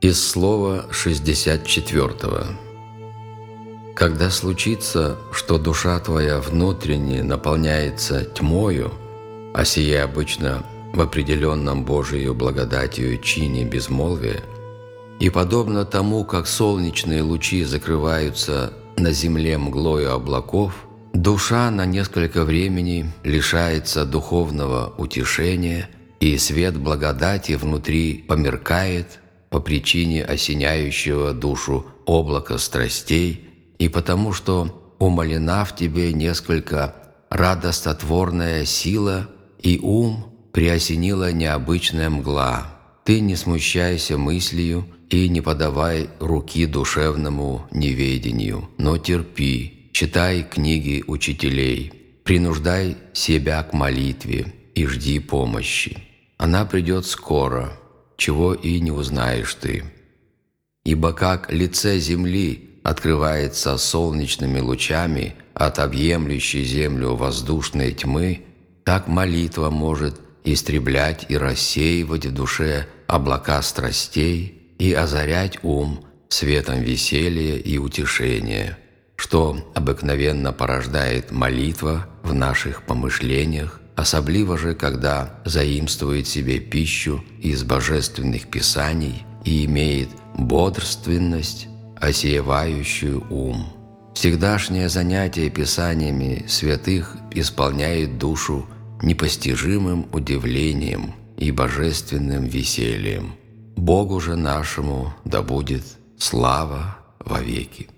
Из слова 64. Когда случится, что душа твоя внутренне наполняется тьмою, а сие обычно в определенном Божию благодатью чине безмолвия, и подобно тому, как солнечные лучи закрываются на земле мглою облаков, душа на несколько времени лишается духовного утешения, и свет благодати внутри померкает по причине осеняющего душу облака страстей и потому, что умолена в тебе несколько радостотворная сила и ум приосенила необычная мгла. Ты не смущайся мыслью, и не подавай руки душевному неведению, но терпи, читай книги учителей, принуждай себя к молитве и жди помощи. Она придет скоро, чего и не узнаешь ты. Ибо как лице земли открывается солнечными лучами от объемлющей землю воздушной тьмы, так молитва может истреблять и рассеивать в душе облака страстей, и озарять ум светом веселья и утешения, что обыкновенно порождает молитва в наших помышлениях, особливо же, когда заимствует себе пищу из божественных писаний и имеет бодрственность, осеевающую ум. Всегдашнее занятие писаниями святых исполняет душу непостижимым удивлением и божественным весельем – Богу же нашему да будет слава вовеки.